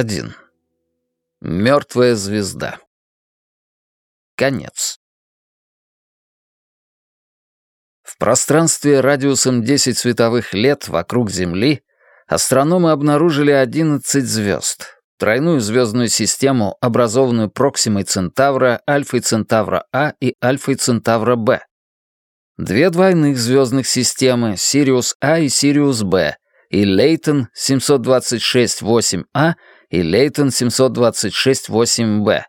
1. Мертвая звезда. Конец. В пространстве радиусом 10 световых лет вокруг Земли астрономы обнаружили 11 звезд, тройную звездную систему, образованную Проксимой Центавра, Альфой Центавра А и Альфой Центавра Б. Две двойных звездных системы, Сириус А и Сириус Б, и Лейтон 726-8А и Лейтон 726-8Б.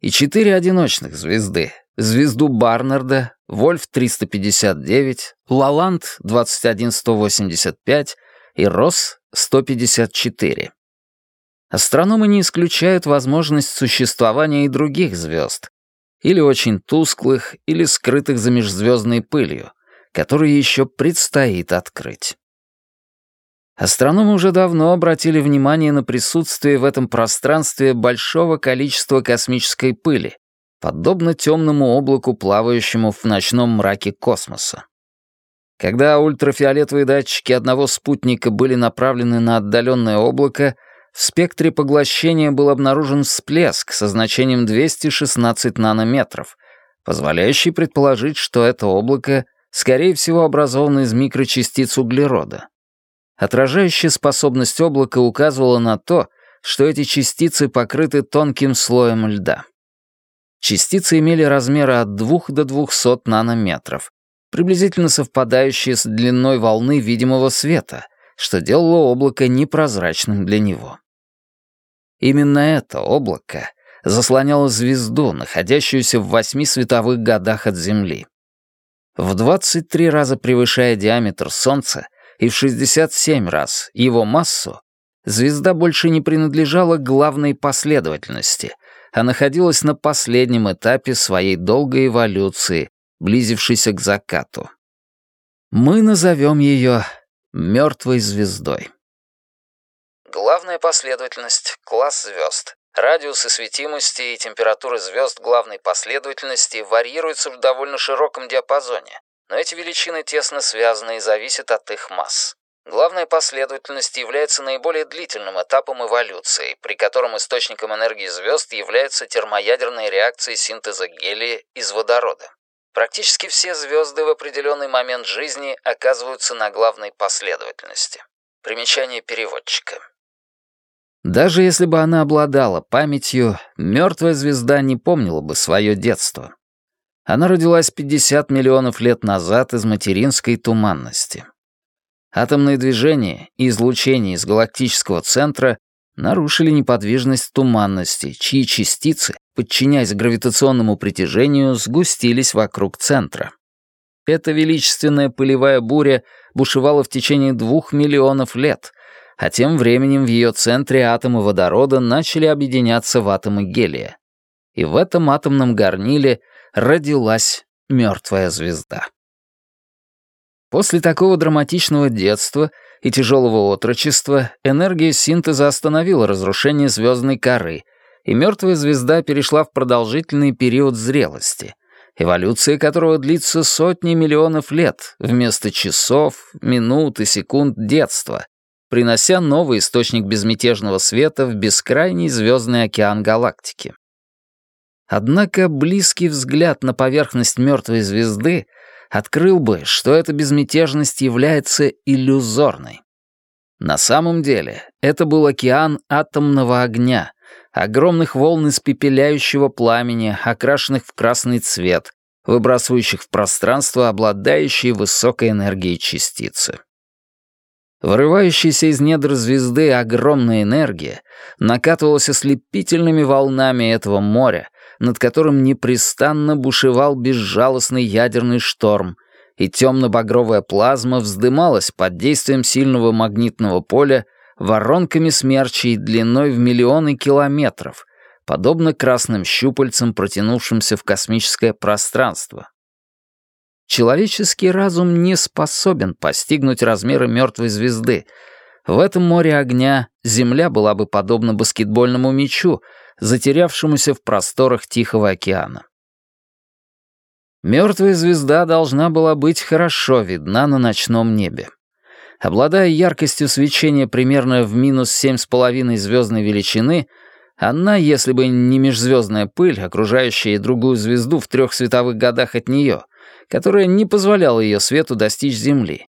И четыре одиночных звезды, звезду Барнарда, Вольф-359, Лаланд-21185 и Росс-154. Астрономы не исключают возможность существования и других звезд, или очень тусклых, или скрытых за межзвездной пылью, которые еще предстоит открыть. Астрономы уже давно обратили внимание на присутствие в этом пространстве большого количества космической пыли, подобно темному облаку, плавающему в ночном мраке космоса. Когда ультрафиолетовые датчики одного спутника были направлены на отдаленное облако, в спектре поглощения был обнаружен всплеск со значением 216 нанометров, позволяющий предположить, что это облако, скорее всего, образовано из микрочастиц углерода. Отражающая способность облака указывала на то, что эти частицы покрыты тонким слоем льда. Частицы имели размеры от 2 до 200 нанометров, приблизительно совпадающие с длиной волны видимого света — что делало облако непрозрачным для него. Именно это облако заслоняло звезду, находящуюся в восьми световых годах от Земли. В 23 раза превышая диаметр Солнца и в 67 раз его массу, звезда больше не принадлежала главной последовательности, а находилась на последнем этапе своей долгой эволюции, близившейся к закату. Мы назовем ее мертвой звездой. Главная последовательность — класс звезд. Радиусы светимости и температуры звезд главной последовательности варьируются в довольно широком диапазоне, но эти величины тесно связаны и зависят от их масс. Главная последовательность является наиболее длительным этапом эволюции, при котором источником энергии звезд является термоядерная реакция синтеза гелия из водорода. Практически все звезды в определенный момент жизни оказываются на главной последовательности. Примечание переводчика. Даже если бы она обладала памятью, мертвая звезда не помнила бы свое детство. Она родилась 50 миллионов лет назад из материнской туманности. Атомные движения и излучение из галактического центра нарушили неподвижность туманности, чьи частицы подчиняясь гравитационному притяжению, сгустились вокруг центра. Эта величественная пылевая буря бушевала в течение двух миллионов лет, а тем временем в ее центре атомы водорода начали объединяться в атомы гелия. И в этом атомном горниле родилась мертвая звезда. После такого драматичного детства и тяжелого отрочества энергия синтеза остановила разрушение звездной коры — и мертвая звезда перешла в продолжительный период зрелости, эволюция которого длится сотни миллионов лет вместо часов, минут и секунд детства, принося новый источник безмятежного света в бескрайний звездный океан галактики. Однако близкий взгляд на поверхность мертвой звезды открыл бы, что эта безмятежность является иллюзорной. На самом деле, это был океан атомного огня, огромных волн испепеляющего пламени, окрашенных в красный цвет, выбрасывающих в пространство обладающие высокой энергией частицы. Вырывающаяся из недр звезды огромная энергия накатывалась ослепительными волнами этого моря, над которым непрестанно бушевал безжалостный ядерный шторм, и темно-багровая плазма вздымалась под действием сильного магнитного поля, воронками смерчей длиной в миллионы километров, подобно красным щупальцам, протянувшимся в космическое пространство. Человеческий разум не способен постигнуть размеры мертвой звезды. В этом море огня Земля была бы подобна баскетбольному мячу, затерявшемуся в просторах Тихого океана. Мертвая звезда должна была быть хорошо видна на ночном небе. Обладая яркостью свечения примерно в минус 7,5 звездной величины, она, если бы не межзвездная пыль, окружающая другую звезду в трех световых годах от нее, которая не позволяла ее свету достичь Земли,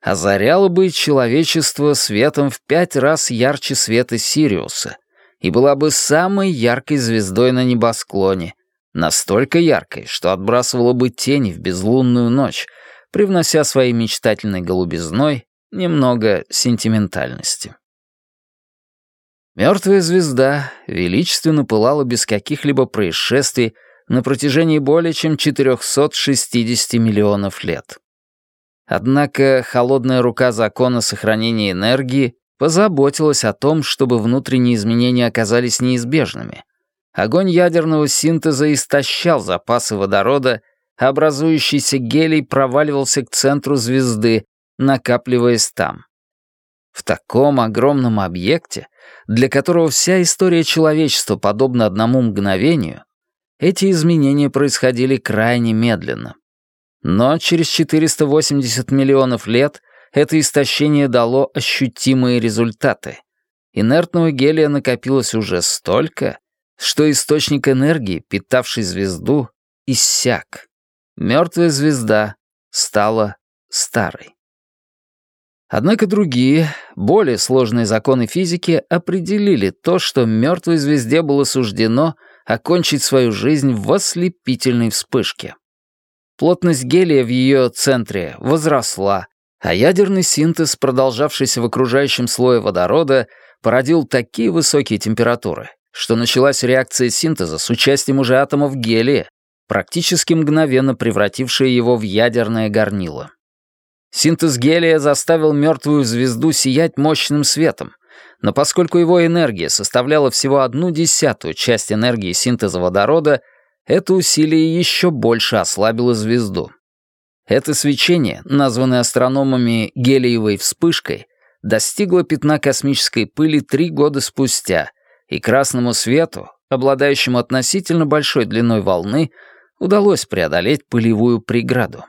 озаряла бы человечество светом в пять раз ярче света Сириуса и была бы самой яркой звездой на небосклоне, настолько яркой, что отбрасывала бы тени в безлунную ночь, привнося своей мечтательной голубизной немного сентиментальности. Мертвая звезда величественно пылала без каких-либо происшествий на протяжении более чем 460 миллионов лет. Однако холодная рука закона сохранения энергии позаботилась о том, чтобы внутренние изменения оказались неизбежными. Огонь ядерного синтеза истощал запасы водорода, а образующийся гелий проваливался к центру звезды, накапливаясь там. В таком огромном объекте, для которого вся история человечества подобна одному мгновению, эти изменения происходили крайне медленно. Но через 480 миллионов лет это истощение дало ощутимые результаты. Инертного гелия накопилось уже столько, что источник энергии, питавший звезду, иссяк. Мертвая звезда стала старой. Однако другие, более сложные законы физики определили то, что мертвой звезде было суждено окончить свою жизнь в ослепительной вспышке. Плотность гелия в ее центре возросла, а ядерный синтез, продолжавшийся в окружающем слое водорода, породил такие высокие температуры, что началась реакция синтеза с участием уже атомов гелия, практически мгновенно превратившая его в ядерное горнило. Синтез гелия заставил мертвую звезду сиять мощным светом, но поскольку его энергия составляла всего одну десятую часть энергии синтеза водорода, это усилие еще больше ослабило звезду. Это свечение, названное астрономами гелиевой вспышкой, достигло пятна космической пыли три года спустя, и красному свету, обладающему относительно большой длиной волны, удалось преодолеть пылевую преграду.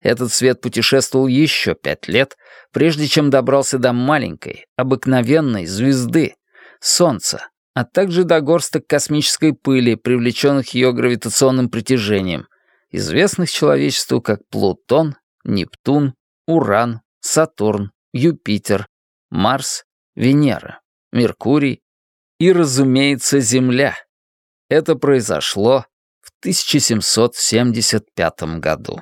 Этот свет путешествовал еще пять лет, прежде чем добрался до маленькой, обыкновенной звезды, Солнца, а также до горсток космической пыли, привлеченных ее гравитационным притяжением, известных человечеству как Плутон, Нептун, Уран, Сатурн, Юпитер, Марс, Венера, Меркурий и, разумеется, Земля. Это произошло в 1775 году.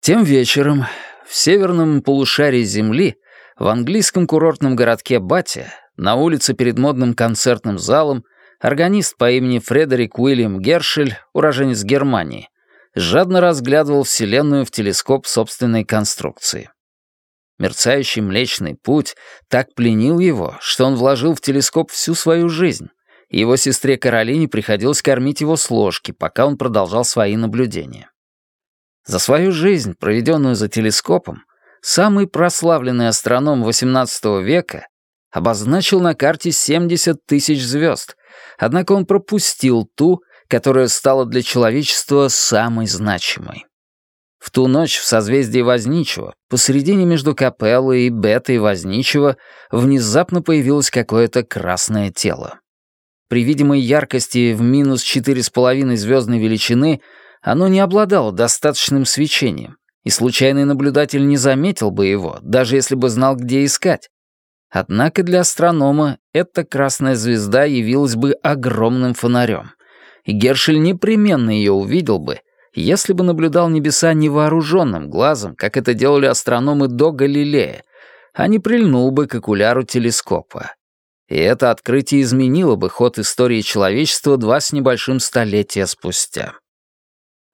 Тем вечером в северном полушарии Земли, в английском курортном городке Батя, на улице перед модным концертным залом, органист по имени Фредерик Уильям Гершель, уроженец Германии, жадно разглядывал Вселенную в телескоп собственной конструкции. Мерцающий Млечный Путь так пленил его, что он вложил в телескоп всю свою жизнь, его сестре Каролине приходилось кормить его с ложки, пока он продолжал свои наблюдения. За свою жизнь, проведенную за телескопом, самый прославленный астроном XVIII века обозначил на карте 70 тысяч звезд, однако он пропустил ту, которая стала для человечества самой значимой. В ту ночь в созвездии Возничего, посередине между Капеллой и Бетой Возничего, внезапно появилось какое-то красное тело. При видимой яркости в минус 4,5 звездной величины оно не обладало достаточным свечением, и случайный наблюдатель не заметил бы его, даже если бы знал, где искать. Однако для астронома эта красная звезда явилась бы огромным фонарем, и Гершель непременно ее увидел бы, если бы наблюдал небеса невооруженным глазом, как это делали астрономы до Галилея, а не прильнул бы к окуляру телескопа. И это открытие изменило бы ход истории человечества два с небольшим столетия спустя.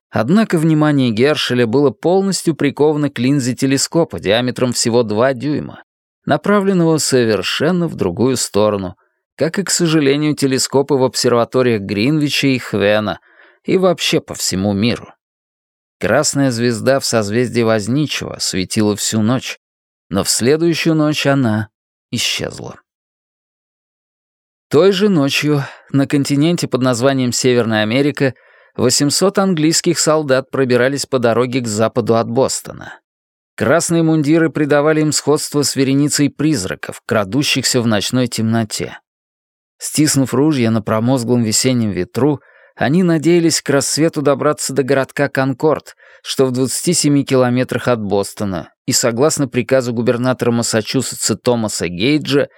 Однако внимание Гершеля было полностью приковано к линзе телескопа диаметром всего 2 дюйма, направленного совершенно в другую сторону, как и, к сожалению, телескопы в обсерваториях Гринвича и Хвена и вообще по всему миру. Красная звезда в созвездии Возничего светила всю ночь, но в следующую ночь она исчезла. Той же ночью на континенте под названием Северная Америка 800 английских солдат пробирались по дороге к западу от Бостона. Красные мундиры придавали им сходство с вереницей призраков, крадущихся в ночной темноте. Стиснув ружья на промозглом весеннем ветру, они надеялись к рассвету добраться до городка Конкорд, что в 27 километрах от Бостона, и, согласно приказу губернатора Массачусетса Томаса Гейджа,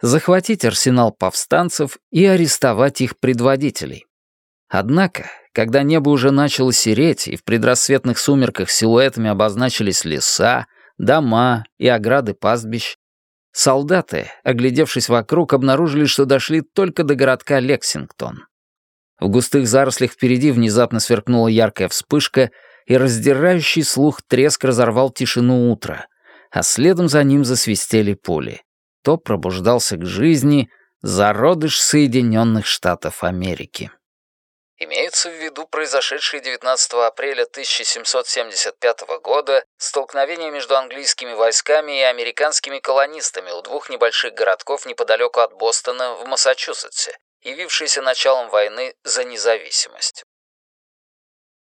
захватить арсенал повстанцев и арестовать их предводителей. Однако, когда небо уже начало сереть, и в предрассветных сумерках силуэтами обозначились леса, дома и ограды пастбищ, солдаты, оглядевшись вокруг, обнаружили, что дошли только до городка Лексингтон. В густых зарослях впереди внезапно сверкнула яркая вспышка, и раздирающий слух треск разорвал тишину утра, а следом за ним засвистели пули. То пробуждался к жизни зародыш Соединенных Штатов Америки. Имеется в виду произошедшее 19 апреля 1775 года столкновение между английскими войсками и американскими колонистами у двух небольших городков неподалеку от Бостона в Массачусетсе, явившееся началом войны за независимость.